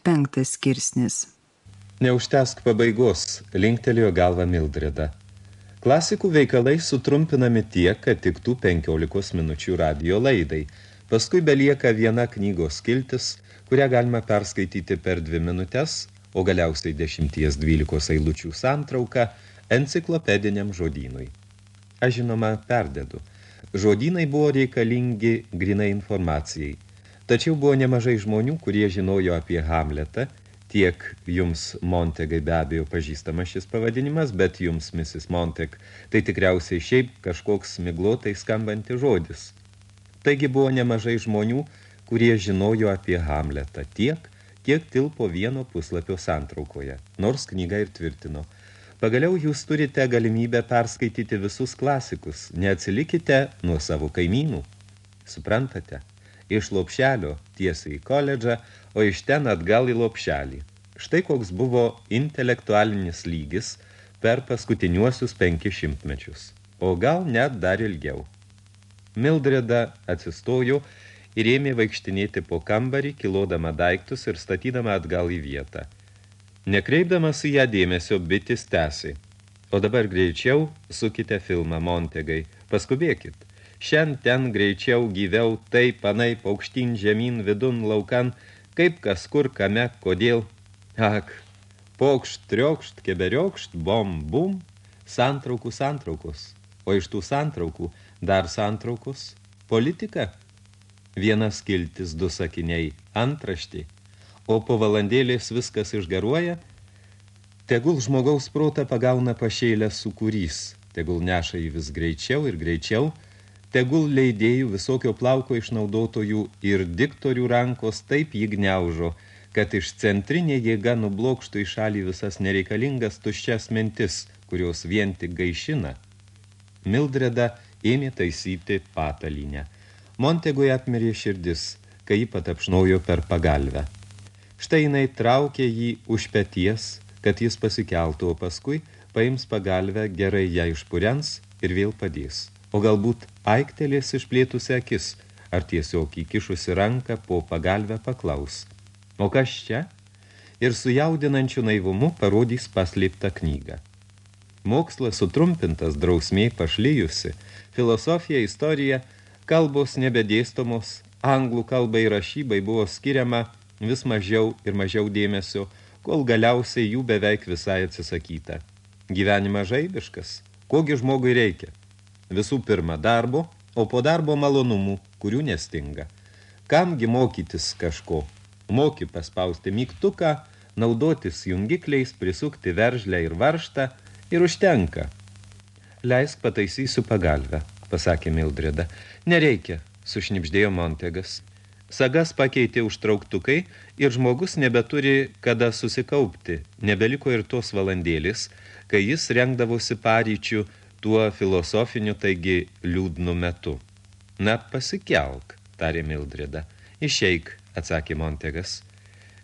Penktas skirsnis. Neužtesk pabaigos, linktelėjo galva Mildreda. Klasikų veikalai sutrumpinami tiek, kad tik tų 15 minučių radio laidai. Paskui belieka viena knygos skiltis, kurią galima perskaityti per dvi minutės, o galiausiai 10-12 eilučių santrauką enciklopediniam žodynui. Aš žinoma perdedu. Žodynai buvo reikalingi grinai informacijai – Tačiau buvo nemažai žmonių, kurie žinojo apie Hamletą, tiek jums Montegai be abejo pažįstamas šis pavadinimas, bet jums, Mrs. Monteg, tai tikriausiai šiaip kažkoks miglotai skambanti žodis. Taigi buvo nemažai žmonių, kurie žinojo apie Hamletą tiek, kiek tilpo vieno puslapio santraukoje, nors knyga ir tvirtino. Pagaliau jūs turite galimybę perskaityti visus klasikus, neatsilikite nuo savo kaimynų. Suprantate? Iš lopšelio tiesiai į koledžą, o iš ten atgal į lopšelį. Štai koks buvo intelektualinis lygis per paskutiniuosius penki šimtmečius, o gal net dar ilgiau. Mildreda atsistojo ir ėmė vaikštinėti po kambarį, kilodama daiktus ir statydama atgal į vietą. Nekreipdamas į ją dėmesio, bitis tęsi. O dabar greičiau sukite filmą Montegai. Paskubėkit. Šiandien greičiau gyviau, taip anaip aukštyn žemyn vidun laukan, kaip kas kur kame, kodėl. Ak, pokšt, triokšt, keberiokšt, bom, bum, santraukų santraukos. O iš tų santraukų dar santraukos politika. Vienas kiltis du sakiniai, antraštį, o po valandėlės viskas išgaruoja, tegul žmogaus protą pagauna pašėlę sukūrys, tegul neša jį vis greičiau ir greičiau, tegul leidėjų visokio plauko išnaudotojų ir diktorių rankos taip jį gniaužo, kad iš centrinė jėga nublokštų į šalį visas nereikalingas tuščias mintis, kurios vien tik gaišina. Mildreda ėmė taisyti patalinę. Montegui apmirė širdis, kai jį patapšnojo per pagalvę. Štai jinai traukė jį už peties, kad jis pasikeltų, o paskui paims pagalvę, gerai ją išpurens ir vėl padės o galbūt aiktelės išplėtusi akis, ar tiesiog įkišusi ranką po pagalvę paklaus. O kas čia? Ir su jaudinančiu naivumu parodys paslėptą knygą. Mokslas sutrumpintas, drausmiai pašlyjusi, filosofija, istorija, kalbos nebedėstomos, anglų kalbai rašybai buvo skiriama vis mažiau ir mažiau dėmesio, kol galiausiai jų beveik visai atsisakyta. Gyvenimas žaibiškas, kogi žmogui reikia? Visų pirma darbo, o po darbo malonumų, kurių nestinga. Kamgi mokytis kažko? Moki paspausti mygtuką, naudotis jungikliais, prisukti veržlę ir varštą ir užtenka. Leisk pataisysiu pagalvę, pasakė Mildreda. Nereikia, sušnipždėjo Montegas. Sagas pakeitė užtrauktukai ir žmogus nebeturi kada susikaupti. Nebeliko ir tos valandėlis, kai jis rengdavosi paryčių tuo filosofiniu, taigi liūdnu metu. Na, pasikelk, tarė Mildrida. Išeik, atsakė Montegas.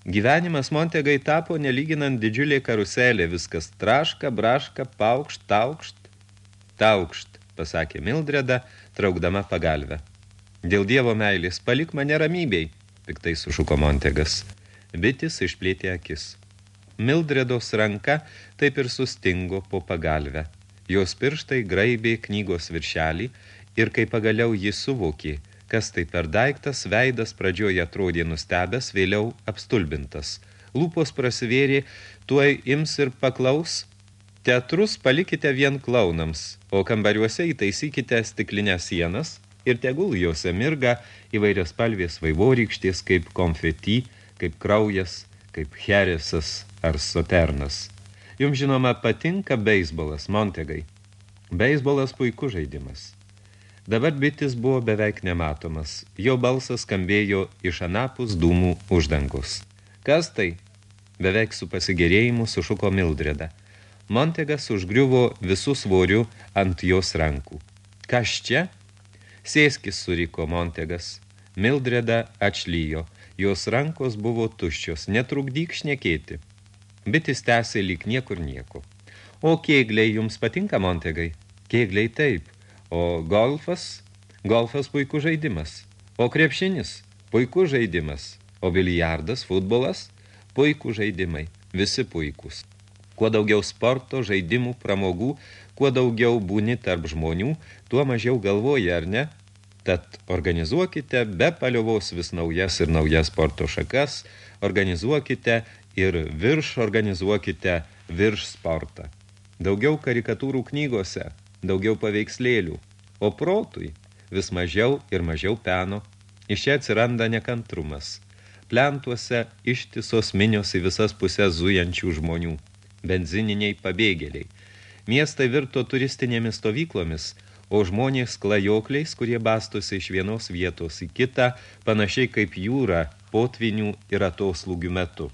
Gyvenimas Montegai tapo nelyginant didžiulė karuselė, viskas traška, braška, paukšt, taukšt. Taukšt, pasakė Mildrida, traukdama pagalvę. Dėl dievo meilės palik mane ramybei, piktai sušuko Montegas. Bitis išplėtė akis. Mildredos ranka taip ir sustingo po pagalvę. Jos pirštai graibė knygos viršelį ir kai pagaliau jis suvokė, kas tai per daiktas, veidas pradžioje atrodė nustebęs, vėliau apstulbintas. Lūpos prasivėrė, tuoj ims ir paklaus. Teatrus palikite vien klaunams, o kambariuose įtaisykite stiklinės sienas ir tegul jose mirga įvairios palvės vaivorykštės kaip konfeti, kaip kraujas, kaip heresas ar soternas. Jums žinoma patinka beisbolas, Montegai. Beisbolas puikus žaidimas. Dabar bitis buvo beveik nematomas. Jo balsas skambėjo iš anapus dūmų uždangus. Kas tai? Beveik su pasigerėjimu sušuko Mildreda. Montegas užgriuvo visų svorių ant jos rankų. Kas čia? Sėskis suriko Montegas. Mildreda atšlyjo. Jos rankos buvo tuščios. Netrukdyk šnekėti. Bitis tęsė lyg niekur nieko. O kėgliai jums patinka, Montegai? Kėgliai taip. O golfas? Golfas puikus žaidimas. O krepšinis? Puikus žaidimas. O bilijardas, futbolas? Puikų žaidimai, visi puikūs. Kuo daugiau sporto, žaidimų, pramogų, kuo daugiau būni tarp žmonių, tuo mažiau galvoji, ar ne? Tad organizuokite be paliovos vis naujas ir naujas sporto šakas, organizuokite ir virš organizuokite virš sportą. Daugiau karikatūrų knygose, daugiau paveikslėlių, o protui vis mažiau ir mažiau peno. Iš čia atsiranda nekantrumas. Plentuose ištisos minios į visas pusės zujančių žmonių. Benzininiai pabėgėliai. Miestai virto turistinėmis stovyklomis, o žmonės klajokliais, kurie bastosi iš vienos vietos į kitą, panašiai kaip jūra, potvinių ir atoslūgių metu.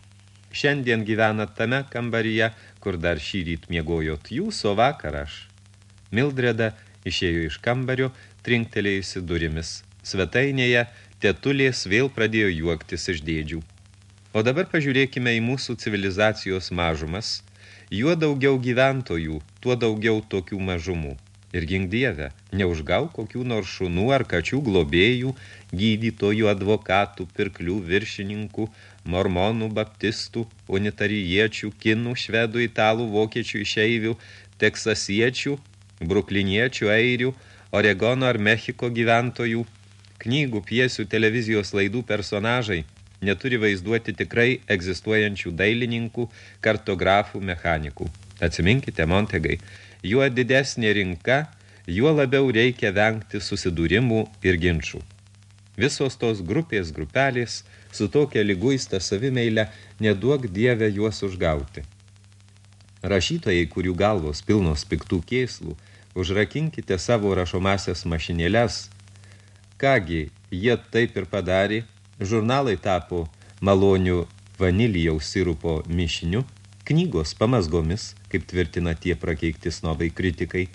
Šiandien gyvena tame kambaryje, kur dar šį ryt miegojot jūs, o vakar aš. Mildreda išėjo iš kambario, trinktelėjusi durimis. Svetainėje tetulės vėl pradėjo juoktis iš dėdžių. O dabar pažiūrėkime į mūsų civilizacijos mažumas. Juo daugiau gyventojų, tuo daugiau tokių mažumų. Ir gink dievę, neužgau kokių nors šunų ar kačių globėjų, gydytojų, advokatų, pirklių, viršininkų, mormonų, baptistų, unitarijiečių, kinų, švedų, italų, vokiečių, išeivių, teksasiečių, brukliniečių, airių, Oregono ar Mechiko gyventojų, knygų, piesių, televizijos laidų personažai neturi vaizduoti tikrai egzistuojančių dailininkų, kartografų, mechanikų. Atsiminkite, Montegai, juo didesnė rinka, juo labiau reikia vengti susidūrimų ir ginčių. Visos tos grupės grupelės su tokia lyguista savimeilė neduok dievę juos užgauti. Rašytojai, kurių galvos pilnos piktų kėslų, užrakinkite savo rašomasias mašinėles. Kągi, jie taip ir padarė, žurnalai tapo malonių vanilijaus sirupo mišiniu, knygos pamazgomis, kaip tvirtina tie prakeikti snobai kritikai.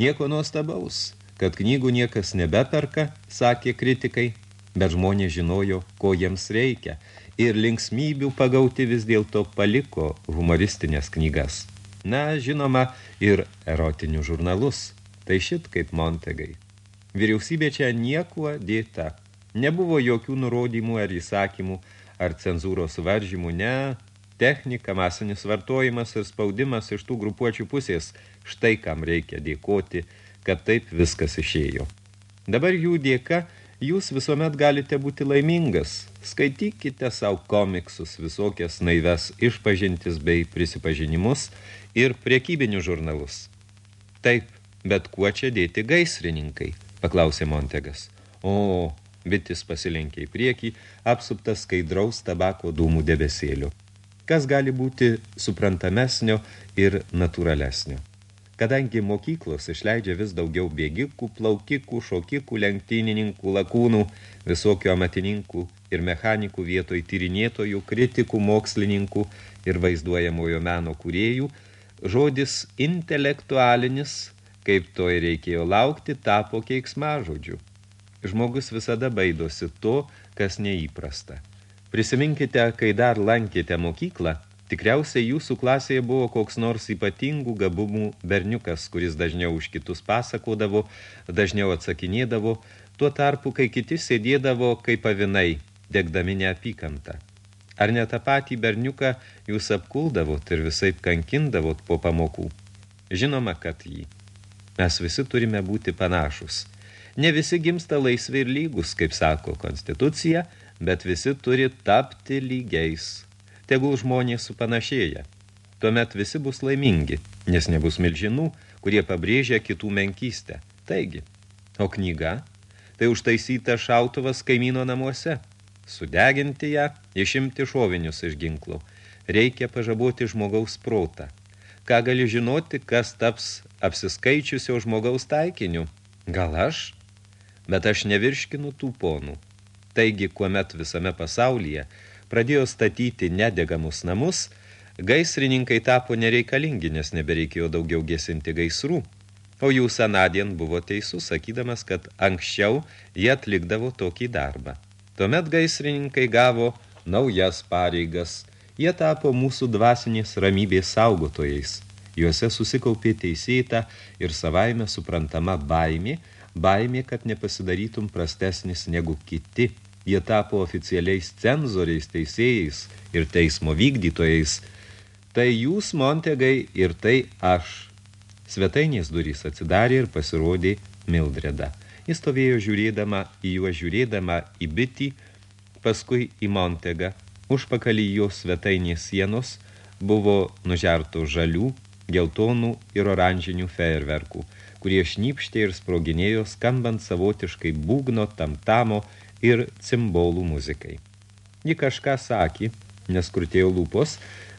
Nieko nuostabaus, kad knygų niekas nebeperka, sakė kritikai, bet žmonės žinojo, ko jiems reikia, ir linksmybių pagauti vis dėlto paliko humoristinės knygas. Na, žinoma, ir erotinių žurnalus. Tai šit kaip Montegai. Vyriausybė čia niekuo dėta. Nebuvo jokių nurodymų ar įsakymų, ar cenzūros varžymų, ne. Technika, masinis vartojimas ir spaudimas iš tų grupuočių pusės. Štai kam reikia dėkoti, kad taip viskas išėjo. Dabar jų dėka jūs visuomet galite būti laimingas. Skaitykite savo komiksus, visokias naives išpažintis bei prisipažinimus ir priekybinius žurnalus. Taip, bet kuo čia dėti gaisrininkai, paklausė Montegas. O, bitis pasilenkė į priekį, apsuptas skaidraus tabako dūmų debesėlių. Kas gali būti suprantamesnio ir natūralesnio? Kadangi mokyklos išleidžia vis daugiau bėgikų, plaukikų, šokikų, lenktynininkų, lakūnų, visokio amatininkų ir mechanikų vietoj tyrinėtojų, kritikų, mokslininkų ir vaizduojamojo meno kūrėjų, žodis intelektualinis, kaip to ir reikėjo laukti, tapo keiksmažodžiu. Žmogus visada baidosi to, kas neįprasta. Prisiminkite, kai dar lankėte mokyklą, tikriausiai jūsų klasėje buvo koks nors ypatingų gabumų berniukas, kuris dažniau už kitus pasakodavo, dažniau atsakinėdavo, tuo tarpu, kai kiti sėdėdavo kaip avinai, degdami neapykantą. Ar ne tą patį berniuką jūs apkuldavot ir visai kankindavot po pamokų? Žinoma, kad jį. Mes visi turime būti panašus. Ne visi gimsta laisvi ir lygus, kaip sako konstitucija, bet visi turi tapti lygiais. Tegul žmonės supanašėja. Tuomet visi bus laimingi, nes nebus milžinų, kurie pabrėžia kitų menkystę. Taigi, o knyga? Tai užtaisyta šautuvas kaimyno namuose – Sudeginti ją, išimti šovinius iš ginklų. Reikia pažaboti žmogaus protą. Ką gali žinoti, kas taps apsiskaičiusio žmogaus taikiniu? Gal aš? Bet aš nevirškinu tų ponų. Taigi, kuomet visame pasaulyje pradėjo statyti nedegamus namus, gaisrininkai tapo nereikalingi, nes nebereikėjo daugiau gesinti gaisrų. O jūs anadien buvo teisus, sakydamas, kad anksčiau jie atlikdavo tokį darbą. Tuomet gaisrininkai gavo naujas pareigas. Jie tapo mūsų dvasinės ramybės saugotojais. Juose susikaupė teisėta ir savaime suprantama baimė, baimė, kad nepasidarytum prastesnis negu kiti, jie tapo oficialiais cenzoriais, teisėjais ir teismo vykdytojais, tai jūs, Montegai, ir tai aš. Svetainės durys atsidarė ir pasirodė Mildreda. Jis stovėjo žiūrėdama į juos žiūrėdama į bitį, paskui į Montegą. Užpakalį jo svetainės sienos buvo nužerto žalių, geltonų ir oranžinių fejerverkų, kurie šnypštė ir sproginėjo skambant savotiškai būgno, tamtamo ir cimbolų muzikai. Ji kažką sakė, neskrutėjo lūpos,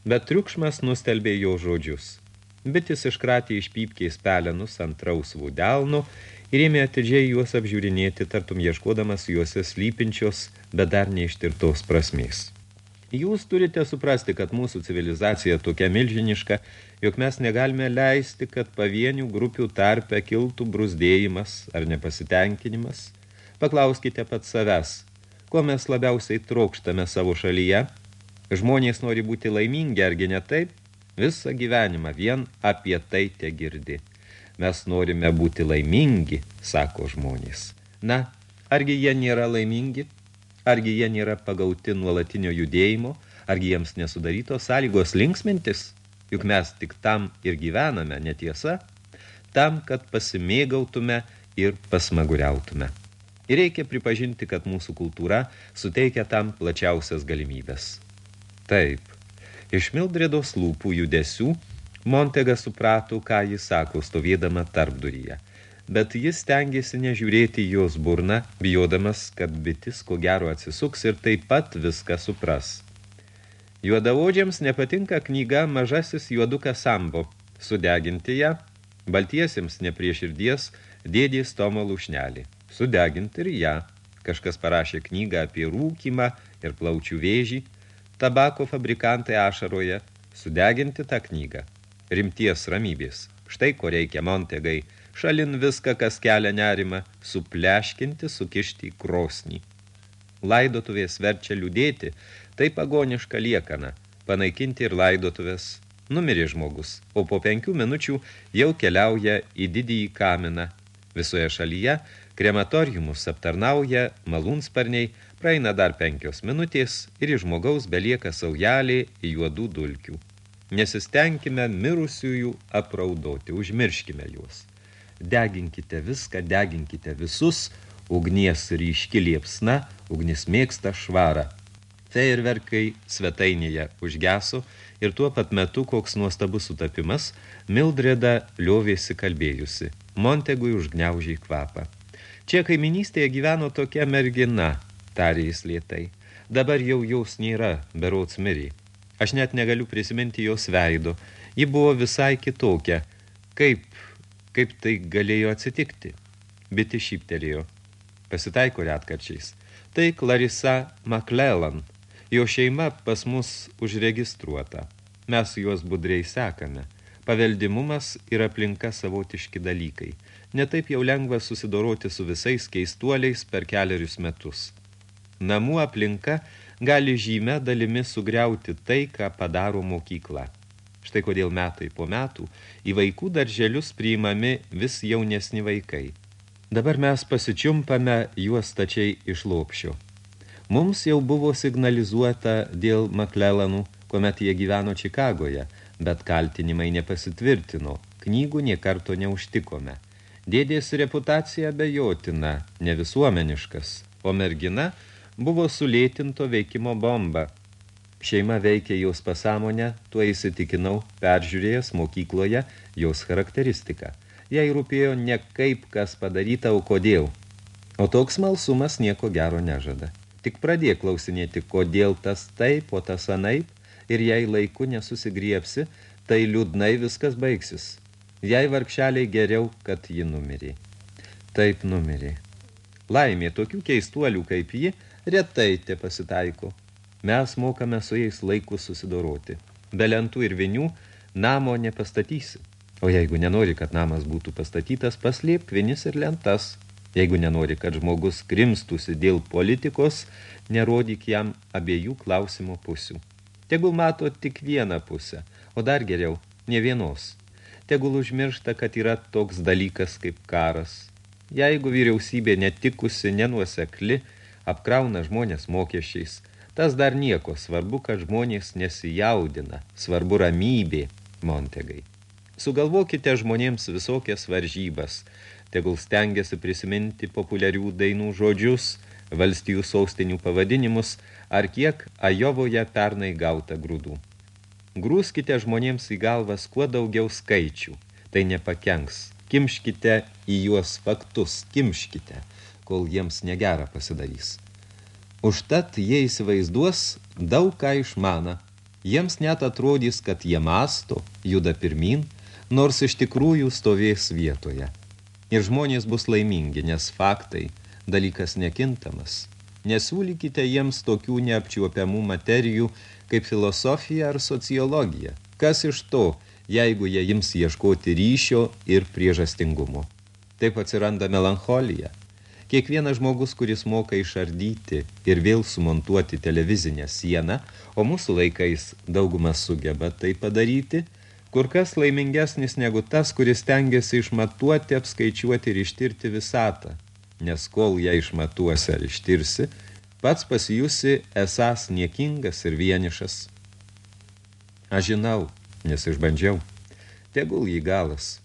bet triukšmas nustelbė jo žodžius. Bitis iškratė iš pypkės pelenus ant rausvų delnų ir ėmė atidžiai juos apžiūrinėti, tartum ieškodamas juose slypinčios, bet dar neištirtos prasmės. Jūs turite suprasti, kad mūsų civilizacija tokia milžiniška, jog mes negalime leisti, kad pavienių grupių tarpe kiltų brusdėjimas ar nepasitenkinimas. Paklauskite pat savęs, ko mes labiausiai trokštame savo šalyje. Žmonės nori būti laimingi, argi ne taip? Visą gyvenimą vien apie tai te girdi. Mes norime būti laimingi, sako žmonės. Na, argi jie nėra laimingi? Argi jie nėra pagauti nuolatinio judėjimo, argi jiems nesudarytos sąlygos linksmintis, juk mes tik tam ir gyvename, netiesa, tam, kad pasimėgautume ir pasmaguriautume. Ir reikia pripažinti, kad mūsų kultūra suteikia tam plačiausias galimybės. Taip, iš Mildredos lūpų judesių Montegas suprato, ką jis sako, stovėdama tarpduryje – bet jis stengiasi nežiūrėti jos burną, bijodamas, kad bitis ko gero atsisuks ir taip pat viską supras. Juodavodžiams nepatinka knyga Mažasis juodukas Sambo. Sudeginti ją, baltiesiems neprieširdies, dėdės Tomo lūšnelį. Sudeginti ir ją. Kažkas parašė knygą apie rūkimą ir plaučių vėžį. Tabako fabrikantai ašaroje. Sudeginti tą knygą. Rimties ramybės. Štai ko reikia Montegai – šalin viską, kas kelia nerimą, supleškinti, sukišti į krosnį. Laidotuvės verčia liūdėti, tai pagoniška liekana, panaikinti ir laidotuvės. Numirė žmogus, o po penkių minučių jau keliauja į didįjį kaminą. Visoje šalyje krematoriumus aptarnauja malūnsparniai, praeina dar penkios minutės ir iš žmogaus belieka saujelė juodų dulkių. Nesistengkime mirusiųjų apraudoti, užmirškime juos deginkite viską, deginkite visus, ugnies ryški liepsna, ugnis mėgsta švarą. Fejerverkai svetainėje užgeso ir tuo pat metu, koks nuostabus sutapimas, Mildreda liovėsi kalbėjusi. Montegui užgniaužiai kvapą. Čia kaiminystėje gyveno tokia mergina, tarė jis lietai. Dabar jau jaus nėra, berots mirė. Aš net negaliu prisiminti jos veido. Ji buvo visai kitokia. Kaip Kaip tai galėjo atsitikti? Biti šyptelėjo. Pasitaiko retkarčiais. Tai Clarissa McLellan. Jo šeima pas mus užregistruota. Mes juos budriai sekame. Paveldimumas ir aplinka savotiški dalykai. Netaip jau lengva susidoroti su visais keistuoliais per keliarius metus. Namų aplinka gali žymę dalimi sugriauti tai, ką padaro mokykla. Štai kodėl metai po metų į vaikų darželius priimami vis jaunesni vaikai. Dabar mes pasičiumpame juos stačiai iš lopšio. Mums jau buvo signalizuota dėl Maklelanų, kuomet jie gyveno Čikagoje, bet kaltinimai nepasitvirtino, knygų niekarto neužtikome. Dėdės reputacija bejotina, nevisuomeniškas, o mergina buvo sulėtinto veikimo bomba – Šeima veikė jos pasąmonę, tuo įsitikinau, peržiūrėjęs mokykloje jos charakteristiką. Jai rūpėjo ne kaip kas padaryta, o kodėl. O toks malsumas nieko gero nežada. Tik pradėk klausinėti, kodėl tas taip, o tas anaip, ir jei laiku nesusigriepsi, tai liūdnai viskas baigsis. Jei vargšeliai geriau, kad ji numirė. Taip numirė. Laimė tokių keistuolių kaip ji retai te pasitaiko. Mes mokame su jais laiku susidoroti. Be lentų ir vinių namo nepastatysi. O jeigu nenori, kad namas būtų pastatytas, paslėpk vinis ir lentas. Jeigu nenori, kad žmogus krimstųsi dėl politikos, nerodyk jam abiejų klausimo pusių. Tegul mato tik vieną pusę, o dar geriau, ne vienos. Tegul užmiršta, kad yra toks dalykas kaip karas. Jeigu vyriausybė netikusi, nenuosekli, apkrauna žmonės mokesčiais. Tas dar nieko, svarbu, kad žmonės nesijaudina, svarbu ramybė, Montegai. Sugalvokite žmonėms visokias varžybas, tegul stengiasi prisiminti populiarių dainų žodžius, valstijų saustinių pavadinimus, ar kiek Ajovoje pernai gauta grūdų. Grūskite žmonėms į galvas kuo daugiau skaičių, tai nepakenks. Kimškite į juos faktus, kimškite, kol jiems negera pasidarys. Užtat jie įsivaizduos daug ką išmana. Jiems net atrodys, kad jie masto, juda pirmin, nors iš tikrųjų stovės vietoje. Ir žmonės bus laimingi, nes faktai dalykas nekintamas. Nesiūlykite jiems tokių neapčiuopiamų materijų kaip filosofija ar sociologija. Kas iš to, jeigu jie jums ieškoti ryšio ir priežastingumo? Taip atsiranda melancholija – Kiekvienas žmogus, kuris moka išardyti ir vėl sumontuoti televizinę sieną, o mūsų laikais daugumas sugeba tai padaryti, kur kas laimingesnis negu tas, kuris tengiasi išmatuoti, apskaičiuoti ir ištirti visatą. Nes kol ją išmatuosi ar ištirsi, pats pasijusi esas niekingas ir vienišas. Aš žinau, nes išbandžiau. Tegul jį galas.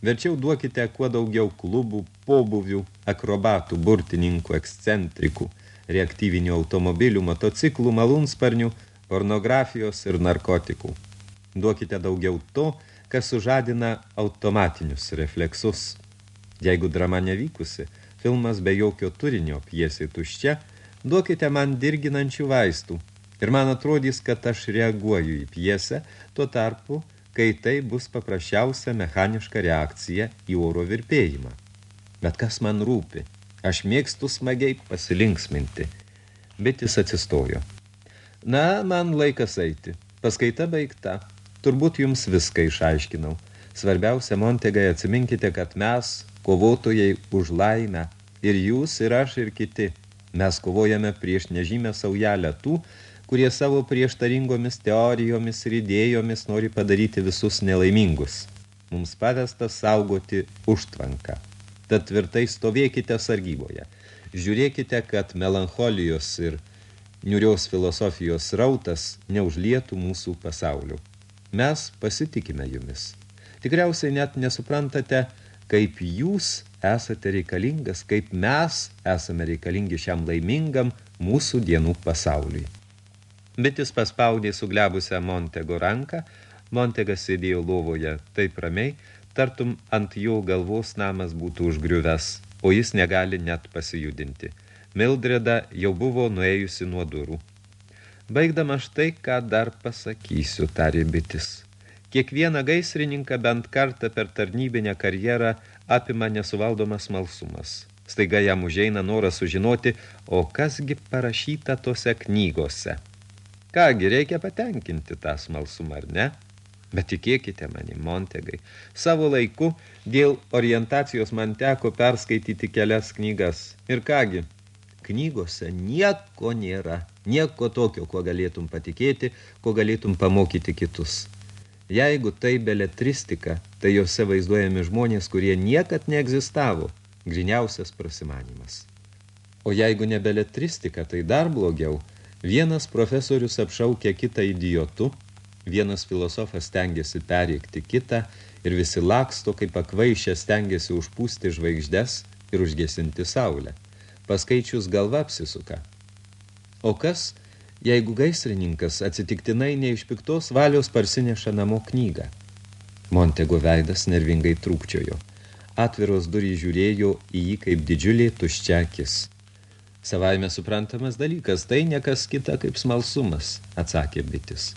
Verčiau duokite kuo daugiau klubų, pobuvių, akrobatų, burtininkų, ekscentrikų, reaktyvinių automobilių, motociklų, malūnsparnių, pornografijos ir narkotikų. Duokite daugiau to, kas sužadina automatinius refleksus. Jeigu drama nevykusi, filmas be jokio turinio, pjesė tuščia, duokite man dirginančių vaistų. Ir man atrodys, kad aš reaguoju į pjesę, tuo tarpu – kai tai bus paprasčiausia mechaniška reakcija į oro virpėjimą. Bet kas man rūpi? Aš mėgstu smagiai pasilinksminti. Bet jis atsistojo. Na, man laikas eiti. Paskaita baigta. Turbūt jums viską išaiškinau. Svarbiausia, Montegai, atsiminkite, kad mes, kovotojai už laimę, ir jūs, ir aš, ir kiti, mes kovojame prieš nežymę saujelę tų, kurie savo prieštaringomis teorijomis ir idėjomis nori padaryti visus nelaimingus. Mums pavesta saugoti užtvanką. Tad tvirtai stovėkite sargyboje. Žiūrėkite, kad melancholijos ir niurios filosofijos rautas neužlietų mūsų pasaulių. Mes pasitikime jumis. Tikriausiai net nesuprantate, kaip jūs esate reikalingas, kaip mes esame reikalingi šiam laimingam mūsų dienų pasauliui. Bet jis paspaudė suglebusią Montego ranką, Montegas sėdėjo lovoje taip ramiai, tartum ant jo galvos namas būtų užgriuvęs, o jis negali net pasijudinti. Mildreda jau buvo nuėjusi nuo durų. Baigdama štai, ką dar pasakysiu, tarė bitis. Kiekvieną gaisrininką bent kartą per tarnybinę karjerą apima nesuvaldomas malsumas. Staiga jam užeina noras sužinoti, o kasgi parašyta tose knygose. Kągi, reikia patenkinti tą smalsumą, ar ne? Bet tikėkite mani, Montegai, savo laiku dėl orientacijos man teko perskaityti kelias knygas. Ir kągi, knygose nieko nėra, nieko tokio, kuo galėtum patikėti, kuo galėtum pamokyti kitus. Jeigu tai beletristika, tai jose vaizduojami žmonės, kurie niekad neegzistavo, griniausias prasimanimas. O jeigu ne beletristika, tai dar blogiau – Vienas profesorius apšaukia kitą idiotu, vienas filosofas stengiasi perėkti kitą ir visi laksto, kaip pakvaišę stengiasi užpūsti žvaigždes ir užgesinti saulę. Paskaičius galva apsisuka. O kas, jeigu gaisrininkas atsitiktinai ne iš piktos valios parsineša namo knygą? Montego veidas nervingai trūkčiojo. Atviros durys žiūrėjo į jį kaip didžiulė tuščia akis. Savaime suprantamas dalykas, tai nekas kita kaip smalsumas, atsakė bitis.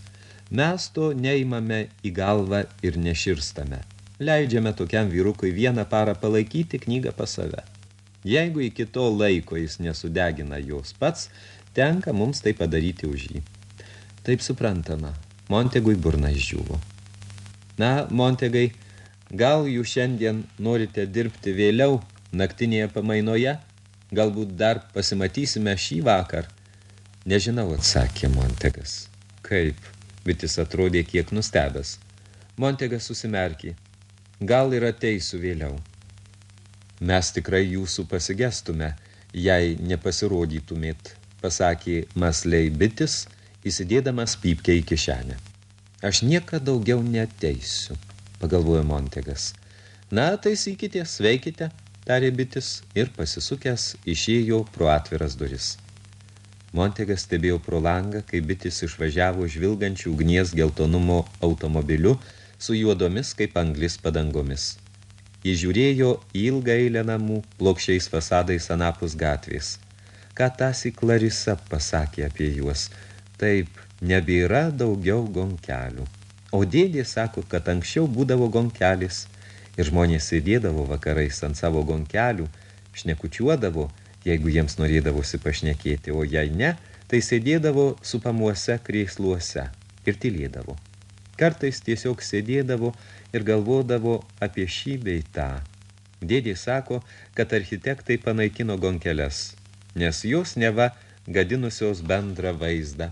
Mes to neimame į galvą ir neširstame. Leidžiame tokiam vyrukui vieną parą palaikyti knygą pas save. Jeigu iki to laiko jis nesudegina jos pats, tenka mums tai padaryti už jį. Taip suprantama, Montegui burna išdžiuvo. Na, Montegai, gal jūs šiandien norite dirbti vėliau naktinėje pamainoje? Galbūt dar pasimatysime šį vakar. Nežinau, atsakė Montegas. Kaip? Vitis atrodė kiek nustebęs. Montegas susimerkė. Gal ir ateisiu vėliau. Mes tikrai jūsų pasigestume, jei nepasirodytumėt, pasakė masliai bitis, įsidėdamas pypkę į kišenę. Aš niekada daugiau neteisiu, pagalvojo Montegas. Na, taisykite, sveikite, tarė bitis ir pasisukęs išėjo pro atviras duris. Montegas stebėjo pro langą, kai bitis išvažiavo žvilgančių ugnies geltonumo automobiliu su juodomis kaip anglis padangomis. Jis žiūrėjo į ilgą eilę namų, plokščiais fasadais anapus gatvės. Ką tasi Clarisa pasakė apie juos? Taip, nebėra daugiau gonkelių. O dėdė sako, kad anksčiau būdavo gonkelis ir žmonės sėdėdavo vakarais ant savo gonkelių, šnekučiuodavo, jeigu jiems norėdavosi pašnekėti, o jei ne, tai sėdėdavo supamuose krėsluose ir tylėdavo. Kartais tiesiog sėdėdavo ir galvodavo apie šį bei tą. Dėdė sako, kad architektai panaikino gonkeles, nes jos neva gadinusios bendrą vaizdą.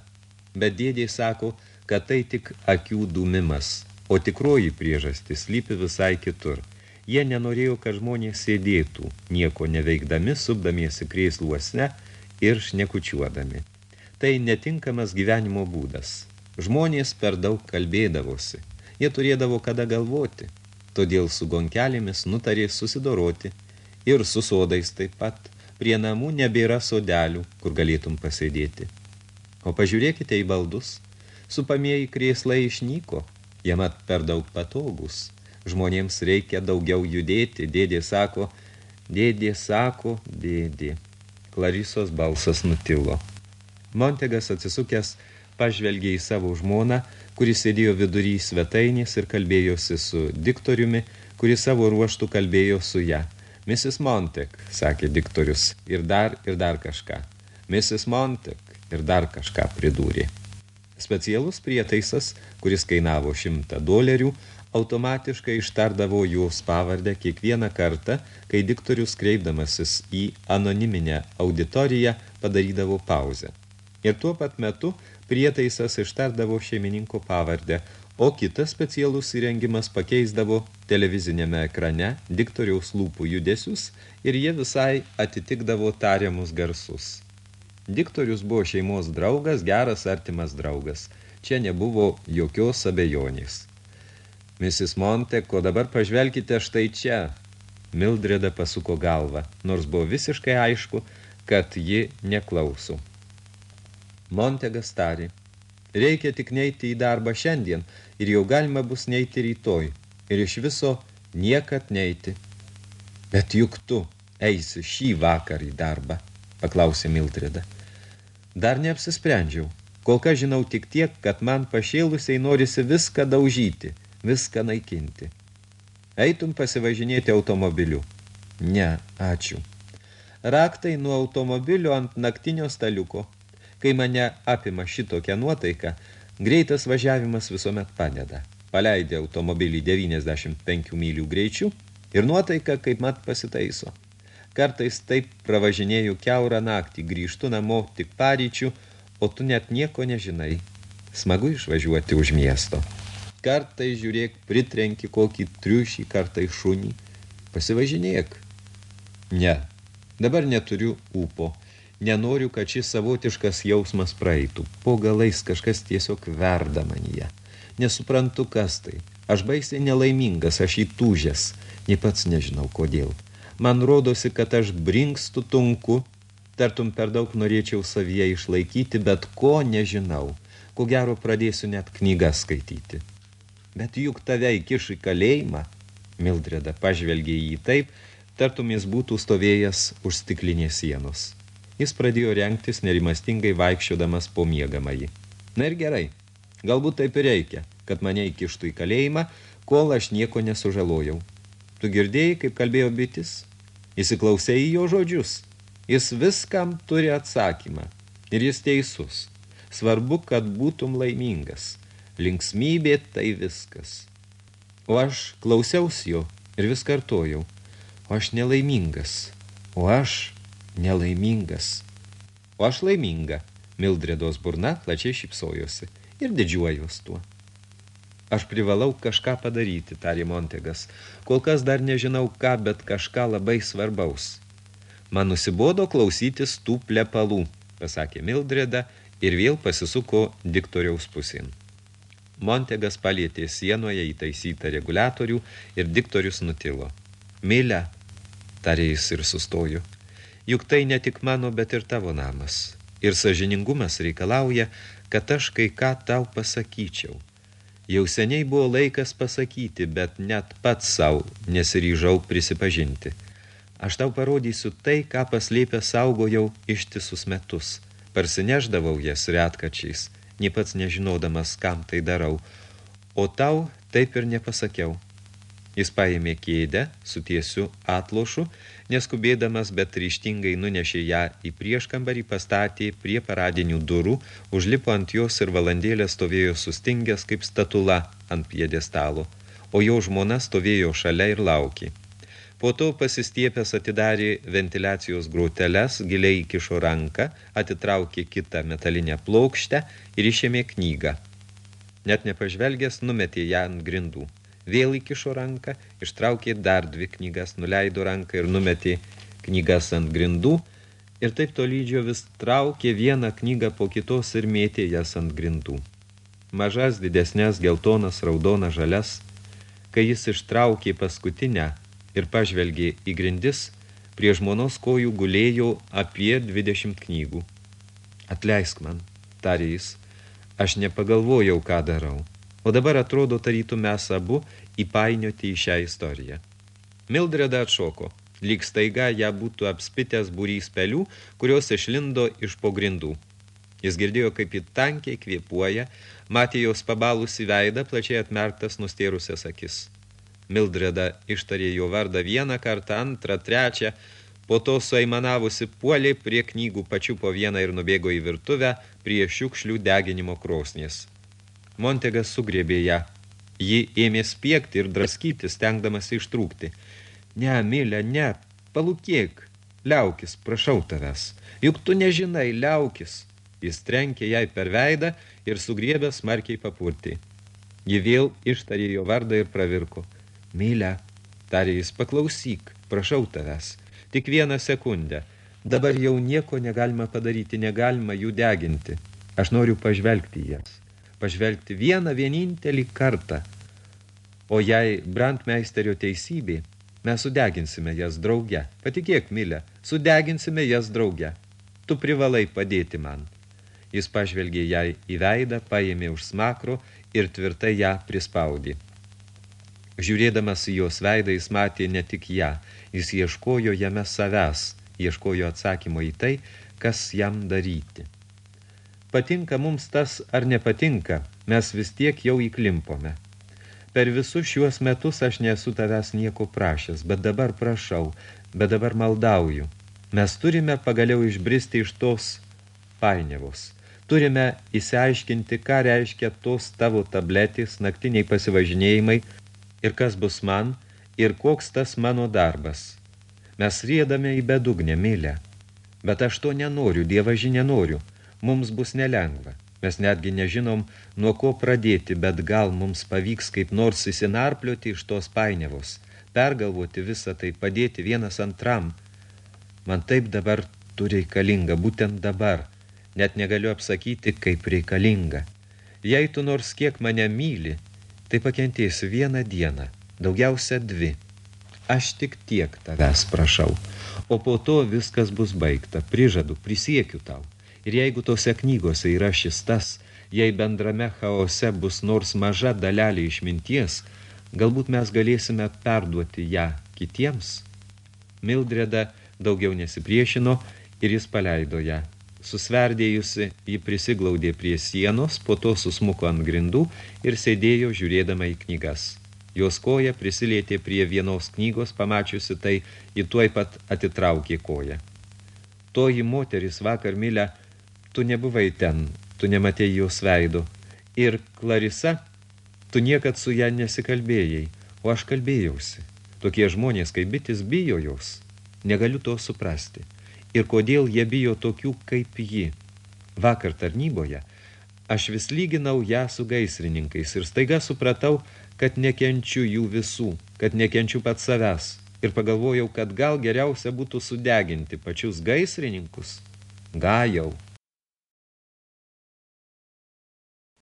Bet dėdė sako, kad tai tik akių dūmimas, o tikroji priežastis lypi visai kitur – Jie nenorėjo, kad žmonės sėdėtų, nieko neveikdami, subdamiesi krėsluosne ir šnekučiuodami. Tai netinkamas gyvenimo būdas. Žmonės per daug kalbėdavosi. Jie turėdavo kada galvoti. Todėl su gonkelėmis nutarė susidoroti. Ir su sodais taip pat. Prie namų nebėra sodelių, kur galėtum pasėdėti. O pažiūrėkite į baldus. Supamieji krėslai išnyko. Jie mat per daug patogus žmonėms reikia daugiau judėti. Dėdė sako, dėdė sako, dėdė. Klarisos balsas nutilo. Montegas atsisukęs pažvelgė į savo žmoną, kuris sėdėjo vidury svetainės ir kalbėjosi su diktoriumi, kuris savo ruoštų kalbėjo su ją. Mrs. Montek, sakė diktorius, ir dar, ir dar kažką. Mrs. Montek, ir dar kažką pridūrė. Specialus prietaisas, kuris kainavo šimtą dolerių, automatiškai ištardavo jos pavardę kiekvieną kartą, kai diktorius kreipdamasis į anoniminę auditoriją padarydavo pauzę. Ir tuo pat metu prietaisas ištardavo šeimininko pavardę, o kitas specialus įrengimas pakeisdavo televizinėme ekrane diktoriaus lūpų judesius ir jie visai atitikdavo tariamus garsus. Diktorius buvo šeimos draugas, geras artimas draugas. Čia nebuvo jokios abejonės. Mrs. Montek, o dabar pažvelkite štai čia. Mildreda pasuko galvą, nors buvo visiškai aišku, kad ji neklauso. Montegas tarė, reikia tik neiti į darbą šiandien ir jau galima bus neiti rytoj ir iš viso niekad neiti. Bet juk tu eisi šį vakar į darbą, paklausė Mildreda. Dar neapsisprendžiau. Kol kas žinau tik tiek, kad man pašėlusiai norisi viską daužyti – viską naikinti. Eitum pasivažinėti automobiliu. Ne, ačiū. Raktai nuo automobilio ant naktinio staliuko. Kai mane apima šitokia nuotaika, greitas važiavimas visuomet padeda. Paleidė automobilį 95 mylių greičių ir nuotaika kaip mat pasitaiso. Kartais taip pravažinėjau keurą naktį, grįžtu namo tik paryčių, o tu net nieko nežinai. Smagu išvažiuoti už miesto kartai žiūrėk, pritrenki kokį triušį, kartai šunį, pasivažinėk. Ne, dabar neturiu ūpo, nenoriu, kad šis savotiškas jausmas praeitų, po galais kažkas tiesiog verda manyje. Nesuprantu, kas tai. Aš baisiai nelaimingas, aš įtūžęs, nei pats nežinau kodėl. Man rodosi, kad aš brinkstu tunku, tartum per daug norėčiau savyje išlaikyti, bet ko nežinau. Ko gero pradėsiu net knygas skaityti. Bet juk tave įkiš į kalėjimą. Mildreda pažvelgė jį taip, tartum jis būtų stovėjęs už stiklinės sienos. Jis pradėjo rengtis nerimastingai vaikščiodamas po miegamąjį. Na ir gerai, galbūt taip ir reikia, kad mane įkištų į kalėjimą, kol aš nieko nesužalojau. Tu girdėjai, kaip kalbėjo bitis? Įsiklausėjai jo žodžius. Jis viskam turi atsakymą. Ir jis teisus. Svarbu, kad būtum laimingas linksmybė tai viskas. O aš klausiausi jo ir vis kartojau, o aš nelaimingas, o aš nelaimingas. O aš laiminga, Mildredos burna plačiai šipsojosi ir didžiuojos tuo. Aš privalau kažką padaryti, tarė Montegas. Kol kas dar nežinau ką, bet kažką labai svarbaus. Man nusibodo klausytis tų plepalų, pasakė Mildreda ir vėl pasisuko diktoriaus pusėn. Montegas palietė sienoje įtaisytą reguliatorių ir diktorius nutilo. Milę, tarė jis ir sustojo. Juk tai ne tik mano, bet ir tavo namas. Ir sažiningumas reikalauja, kad aš kai ką tau pasakyčiau. Jau seniai buvo laikas pasakyti, bet net pats savo nesiryžau prisipažinti. Aš tau parodysiu tai, ką paslėpę saugojau ištisus metus. Parsineždavau jas retkačiais, nie pats nežinodamas, kam tai darau. O tau taip ir nepasakiau. Jis paėmė kėdę su tiesiu atlošu neskubėdamas, bet ryštingai nunešė ją į prieškambarį, pastatė prie paradinių durų, užlipo ant jos ir valandėlę stovėjo sustingęs kaip statula ant piedestalo, o jo žmona stovėjo šalia ir laukė. Po to pasistiepęs atidarė ventiliacijos grauteles, giliai įkišo ranką, atitraukė kitą metalinę plokštę ir išėmė knygą. Net nepažvelgęs, numetė ją ant grindų vėl įkišo ranką, ištraukė dar dvi knygas, nuleido ranką ir numetė knygas ant grindų ir taip tolydžio vis traukė vieną knygą po kitos ir mėtė jas ant grindų. Mažas, didesnės, geltonas, raudonas, žalias, kai jis ištraukė paskutinę ir pažvelgė į grindis, prie žmonos kojų gulėjo apie 20 knygų. Atleisk man, tarė jis, aš nepagalvojau, ką darau o dabar atrodo tarytų mes abu įpainioti į šią istoriją. Mildreda atšoko, lyg staiga ją būtų apspitęs būrys pelių, kurios išlindo iš pogrindų. Jis girdėjo, kaip į tankiai kvėpuoja, matė jos pabalusi veidą, plačiai atmerktas nustėrusias akis. Mildreda ištarė jo vardą vieną kartą, antrą, trečią, po to suaimanavusi puolė prie knygų pačių po vieną ir nubėgo į virtuvę prie šiukšlių deginimo krosnės. Montegas sugrėbė ją. Ji ėmė spiegti ir draskyti, stengdamas ištrūkti. Ne, Milė, ne, palūkėk, liaukis, prašau tavęs. Juk tu nežinai, liaukis. Jis trenkė jai per veidą ir sugriebė smarkiai papurtį. Ji vėl ištarė jo vardą ir pravirko. Milė, tarė jis, paklausyk, prašau tavęs. Tik vieną sekundę. Dabar jau nieko negalima padaryti, negalima jų deginti. Aš noriu pažvelgti jas pažvelgti vieną vienintelį kartą. O jei brandmeisterio teisybė, mes sudeginsime jas drauge. Patikėk, Milė, sudeginsime jas drauge. Tu privalai padėti man. Jis pažvelgė jai į veidą, paėmė už smakro ir tvirtai ją prispaudė. Žiūrėdamas į jos veidą, jis matė ne tik ją, jis ieškojo jame savęs, ieškojo atsakymo į tai, kas jam daryti patinka mums tas ar nepatinka, mes vis tiek jau įklimpome. Per visus šiuos metus aš nesu tavęs nieko prašęs, bet dabar prašau, bet dabar maldauju. Mes turime pagaliau išbristi iš tos painiavos. Turime įsiaiškinti, ką reiškia tos tavo tabletės, naktiniai pasivažinėjimai ir kas bus man ir koks tas mano darbas. Mes riedame į bedugnę, mylę. Bet aš to nenoriu, dievaži nenoriu mums bus nelengva. Mes netgi nežinom, nuo ko pradėti, bet gal mums pavyks kaip nors įsinarplioti iš tos painiavos, pergalvoti visą tai, padėti vienas antram. Man taip dabar tu reikalinga, būtent dabar. Net negaliu apsakyti, kaip reikalinga. Jei tu nors kiek mane myli, tai pakentėsi vieną dieną, daugiausia dvi. Aš tik tiek tavęs prašau, o po to viskas bus baigta, prižadu, prisiekiu tau. Ir jeigu tose knygose yra šis tas, jei bendrame chaose bus nors maža dalelė išminties, galbūt mes galėsime perduoti ją kitiems. Mildreda daugiau nesipriešino ir jis paleido ją. Susverdėjusi, ji prisiglaudė prie sienos, po to susmuko ant grindų ir sėdėjo žiūrėdama į knygas. Jos koja prisilietė prie vienos knygos, pamačiusi tai, ji tuoj pat atitraukė koją. Toji moteris vakar milę tu nebuvai ten, tu nematėjai jos veido. Ir Clarisa, tu niekad su ją nesikalbėjai, o aš kalbėjausi. Tokie žmonės, kaip bitis, bijo jos. Negaliu to suprasti. Ir kodėl jie bijo tokių kaip ji. Vakar tarnyboje aš vis lyginau ją su gaisrininkais ir staiga supratau, kad nekenčiu jų visų, kad nekenčiu pat savęs. ir pagalvojau, kad gal geriausia būtų sudeginti pačius gaisrininkus. Gajau.